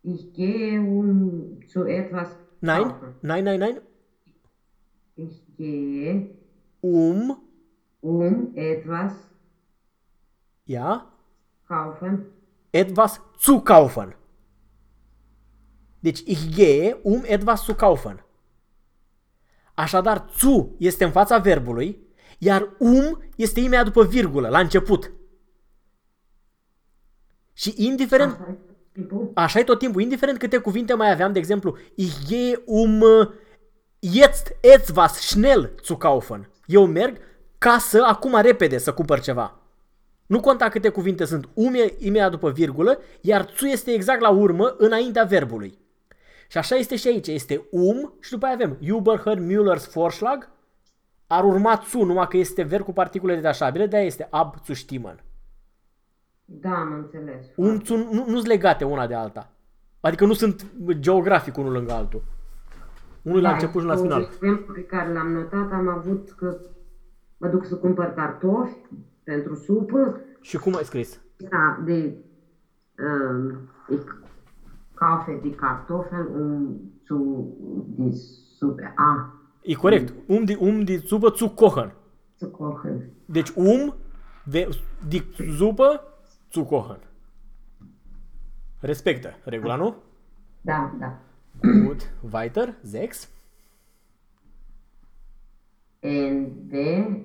Ich gehe um zu etwas Nein? kaufen. Nein, nein, nein. Ich gehe Um, um etwas ja, kaufen. etwas zu kaufen. Deci, ich gehe, um etwas zu kaufen. Așadar, zu este în fața verbului, iar um este imediat după virgulă, la început. Și indiferent, Asta e timpul? așa e tot timpul, indiferent câte cuvinte mai aveam, de exemplu, ich gehe um uh, jetzt etwas schnell zu kaufen. Eu merg ca să, acum repede, să cumpăr ceva. Nu conta câte cuvinte sunt, um e imediat după virgulă, iar zu este exact la urmă, înaintea verbului. Și așa este și aici, este um și după aia avem Überher Müller's Vorschlag, ar urma zu, numai că este verb cu particule detașabile, de-aia este ab zu stimmen. Da, am înțeles. Um zu nu, nu sunt legate una de alta. Adică nu sunt geografic unul lângă altul. Unul la Da, început și unul la un final. exemplu pe care l-am notat, am avut că mă duc să cumpăr cartofi pentru supă. Și cum ai scris? Da, de um, ich kaufe die Kartoffeln um zu die Suppe a E corect. Um di, um di zupă zu kochen. zu kochen. Deci um de, di zupă zu kochen. Respectă regula, nu? Da, da. Gut. Weiter. 6. N de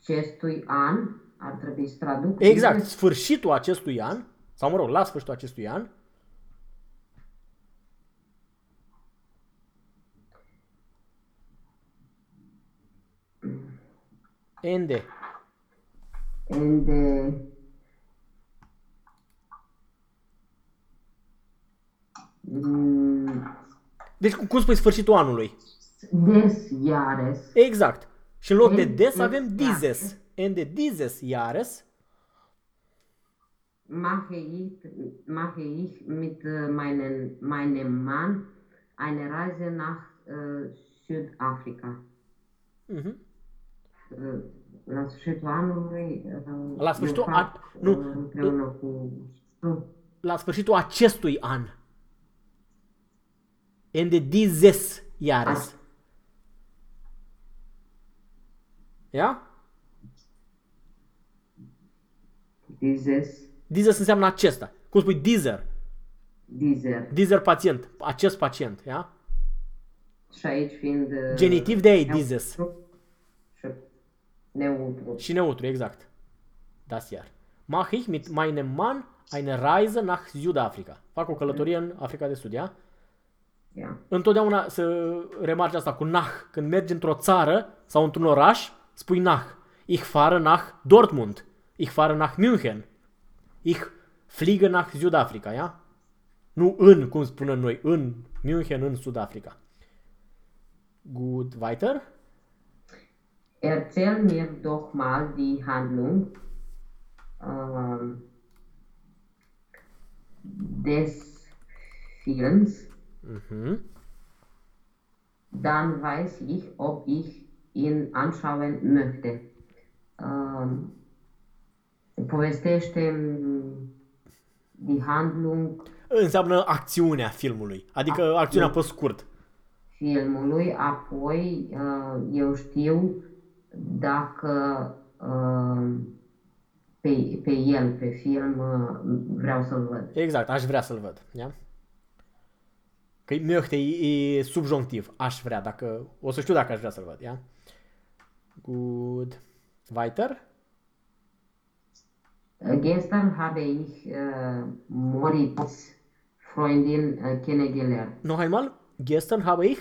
acestui an, ar trebui să traduc. Exact, sfârșitul acestui an, sau mă rog, la sfârșitul acestui an. Ende. Ende. Mm. Deci cum spui sfârșitul anului? Des Jahres. Exact. Și în loc de Ende des avem Jahres. dieses. Ende dieses Jahres. mache ich, mache ich mit äh, meinen, meinem Mann eine Reise nach äh, Südafrika. Mhm. Äh, La sfârșitul anului, uh, La sfârșitul eu an- fac, nu, uh, împreună cu nu, La sfârșitul acestui an. Ende dieses Jahres. Ia? dieses, Dieses înseamnă acesta. Cum spui dieser? dieser. Dieser pacient. Acest pacient. Ia? Și aici fiind uh, Genitiv de ei, neutru dieses. Și neutru. Și neutru, exact. Das Jahr. Mach ich mit meinem Mann eine Reise nach Südafrika. Fac o călătorie în Africa de Sud, ia? Ia. Întotdeauna să remarci asta cu nach. Când mergi într-o țară sau într-un oraș, spui nach. Ich fahre nach Dortmund. Ich fahre nach München. Ich fliege nach Südafrika, ia? Nu în, cum spunem noi, în München, în Sud-Africa. Gut, weiter. Erzähl mir doch mal die Handlung ähm, des Films, Mhm. dann weiß ich, ob ich ihn anschauen möchte. Ähm, povestește mm, die Handlung Înseamnă acțiunea filmului, adică acțiunea pe scurt. filmului, apoi uh, eu știu dacă uh, pe, pe el, pe film, uh, vreau să-l văd. Exact, aș vrea să-l văd. Ia? Că möchte e, e subjunctiv. Aș vrea, dacă... O să știu dacă aș vrea să-l văd, ia? Good. Weiter? Äh, Gestern habe ich äh, Moritz Freundin äh, kennengelernt. Noch einmal? Gestern habe ich?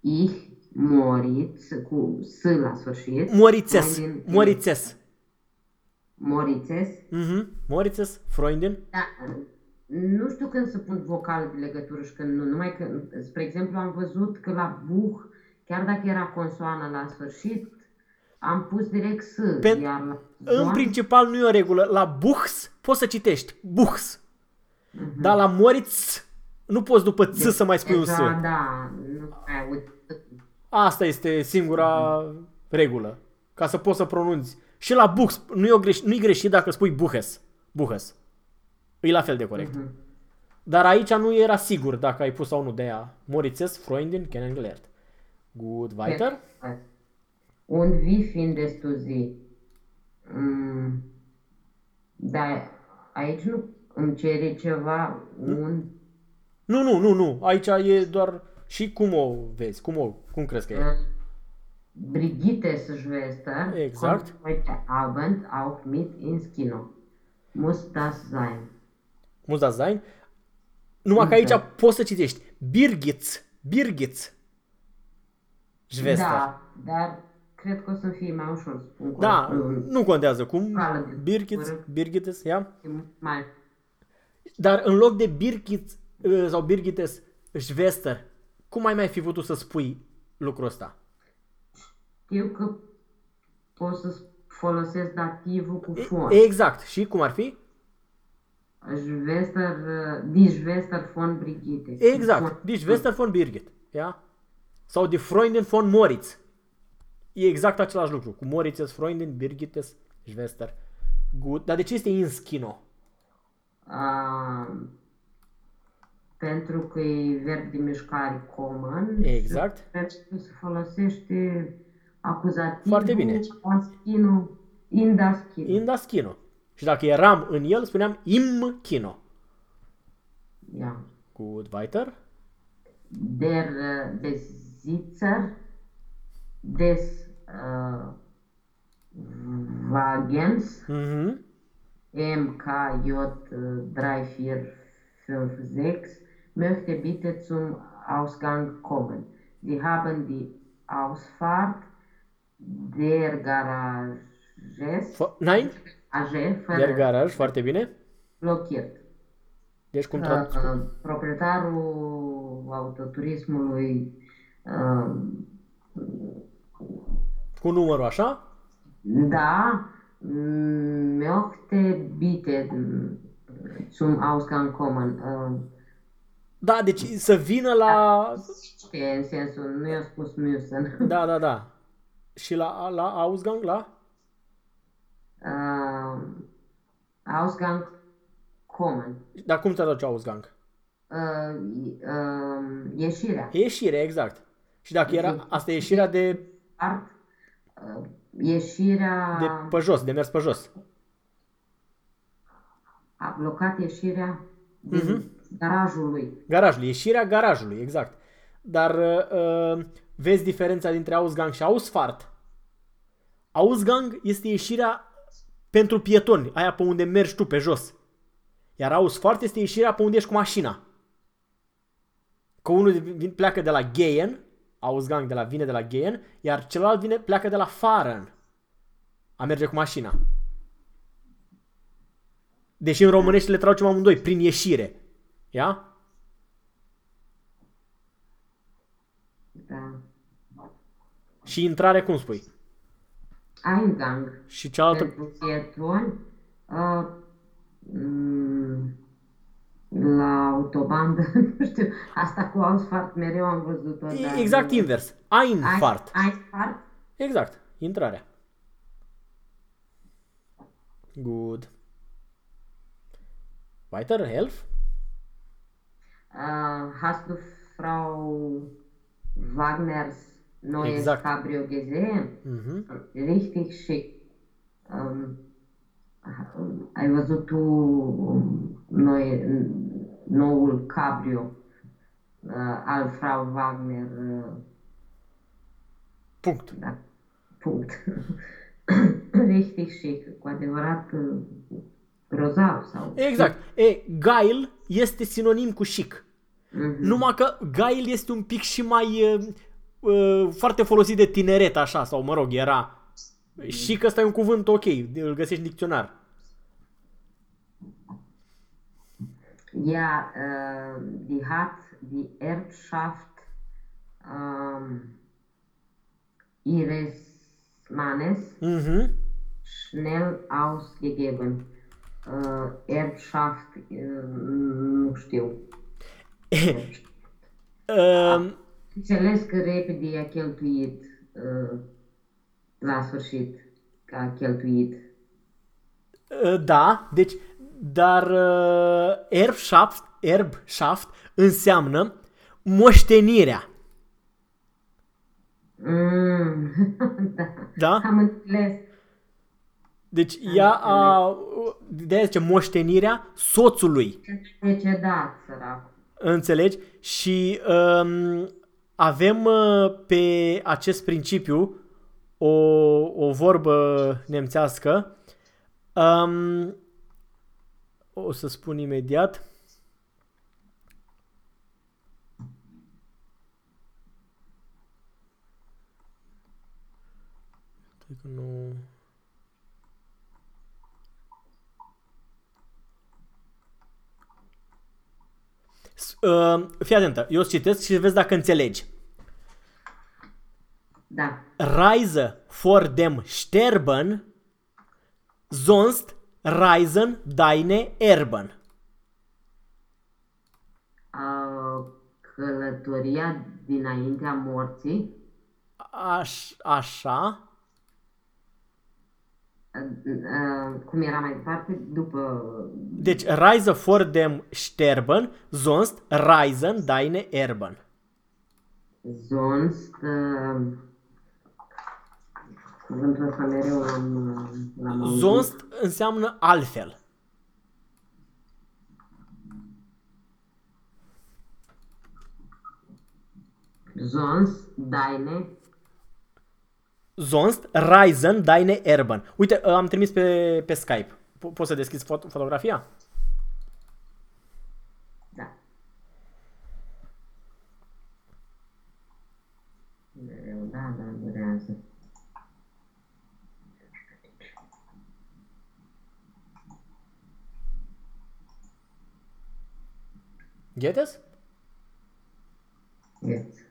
Ich, Moritz, cu S la sfârșit. Morițes. Freundin- Morițes. Morițes. Mhm. Morițes, Freundin. Da, nu știu când să pun vocale de legătură și când nu. Numai că, spre exemplu, am văzut că la Buh, chiar dacă era consoană la sfârșit, am pus direct S. Pen- iar la În zoan- principal nu e o regulă. La Buchs poți să citești. Buchs. Dar la Moritz nu poți după ț să mai spui un S. Deja, da, nu mai aud. Asta este singura regulă. Ca să poți să pronunți. Și la Buchs nu e, o greș- nu e greșit dacă spui Buches. Buches. E la fel de corect. Dar aici nu era sigur dacă ai pus sau nu de aia. Morițes, Freundin, kennengelernt. Good, weiter. Und wie findest du sie? Mm, da, aici nu îmi cere ceva, un... Nu, nu, nu, nu. Aici e doar și cum o vezi, cum, o, cum crezi că e. Äh, Brigittes Schwester Exakt. kommt heute Abend auch mit ins Kino. Muss das sein? Muss das sein? Numai că aici poți să citești. Birgit, Birgit. Schwester. Da, dar cred că o să fie mai ușor să spun Da, corect. nu contează cum. Cală de- Birgit, corect. Birgites, ia. E mai Dar în loc de Birgit uh, sau Birgites Schwester, cum ai mai fi putut să spui lucrul ăsta? știu că pot să folosesc dativul cu von. Exact. Și cum ar fi? Schwester, uh, die Schwester von Brigitte. Exact. Von- Die Schwester von Birgit. Ia? Sau die Freundin von Moritz. E exact același lucru. Cu Moritzes Freundin, Birgites, Schwester. Good. Dar de ce este inschino? Ah, pentru că e verb de mișcare comun. Exact. și Cred că se folosește acuzativul. Foarte bine. Aschino, indaschino. In das Kino. Și dacă eram în el, spuneam im Kino. Ja. Good. Weiter. Der uh, Besitzer des uh, Wagens Mhm. MKJ3456 möchte bitte zum Ausgang kommen. Sie haben die Ausfahrt Der Garages. Fo- Nein? Age, fără Der garaj, foarte bine. blochiert. Deci cum traduci? Uh, proprietarul autoturismului uh, Cu numărul așa? da m- möchte bitte mm, zum Ausgang kommen. Uh, Da, deci să vină la... ce în sensul, nu i-a spus müssen. Da, da, da. Și la, la Ausgang, la? Uh, Ausgang kommen. Dar cum traduci Ausgang? Uh, uh, ieșirea. Ieșire, exact. Și dacă era, asta e ieșirea de, Art, uh, ieșirea de pe jos, de mers pe jos. a blocat ieșirea din garajul lui. Garajul, ieșirea garajului, exact. Dar uh, vezi diferența dintre Ausgang și Ausfahrt? Ausgang este ieșirea pentru pietoni, aia pe unde mergi tu pe jos. Iar Ausfahrt este ieșirea pe unde ești cu mașina. Că unul vin- pleacă de la Gehen, Ausgang de la vine de la Gehen, iar celălalt vine, pleacă de la Fahren. A merge cu mașina. Deși în românește le traducem amândoi, prin ieșire. Ia? Da. Și intrare, cum spui? Eingang. Și cealaltă... Pentru pietoni, uh, mm, la autobandă, nu știu, asta cu Ausfahrt mereu am văzut-o. dar- Exact invers. Einfahrt. Einfahrt? Exact. Intrarea. Good. Weiter, helf? Uh, hast du Frau Wagners neues Exact. Cabrio gesehen? Mhm. Richtig schick. Um, ai văzut tu um, noi, noul Cabrio uh, al Frau Wagner? Uh, Punct. da, punct. Richtig schick, cu adevărat uh, grozav sau... Exact. E, Gail este sinonim cu chic. Mhm. Numai că Gail este un pic și mai uh, uh, foarte folosit de tineret așa, sau mă rog, era. Și că ăsta e un cuvânt ok, îl găsești în dicționar. Ja, äh, die hat die Erbschaft ähm, ihres Mannes Mhm. schnell ausgegeben. Äh, Erbschaft, äh, nu știu. Um, Înțeles că repede i-a cheltuit uh, la sfârșit, că a cheltuit. Uh, Da, deci, dar uh, Erbschaft, Erbschaft înseamnă moștenirea. Mm, da. Da? Am înțeles. Deci ea a, de aia zice moștenirea soțului. Decedat, sărac. Înțelegi? Și um, avem uh, pe acest principiu o, o vorbă nemțească. Um, o să spun imediat. Stai că nu... Uh, fii atentă, eu o să citesc și vezi dacă înțelegi. Da. Reise vor dem Sterben, sonst reisen deine Erben. Uh, călătoria dinaintea morții, Aș, așa. Uh, uh, cum era mai departe, după Deci, Reise vor dem Sterben, sonst reisen deine Erben. sonst, uh, cuvântul ăsta mereu l-am, uh, l-am auzit. Sonst înseamnă altfel. Sonst, deine, Zonst, Ryzen, Daine, Erban. Uite, ă, am trimis pe, pe Skype. Poți să deschizi foto- fotografia? Da. Mereu, da, da, durează. Ghetes? Yes.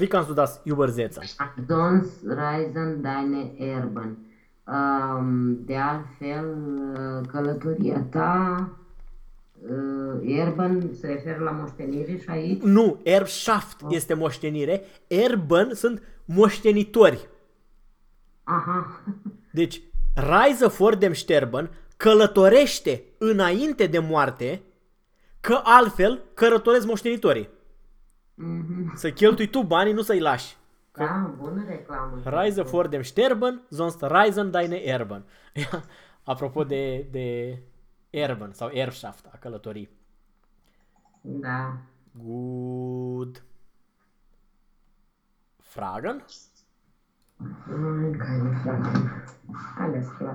Wie kannst du das übersetzen? Sonst reisen deine Erben. Um, De altfel, uh, călătoria ta, uh, Erben se referă la moștenire și aici Nu, Erbschaft este moștenire, Erben sunt moștenitori. Aha, Deci, Reise vor dem Sterben călătorește înainte de moarte, că altfel călătoresc moștenitorii. Mhm. Să cheltui tu banii, nu să-i lași. da, bună reclamă. Reise vor dem Sterben, sonst reisen deine Erben. Apropo de, de Erben sau Erbschaft, a călătorii. Da. Good. Fragen? Nein, keine Fragen. Alles klar.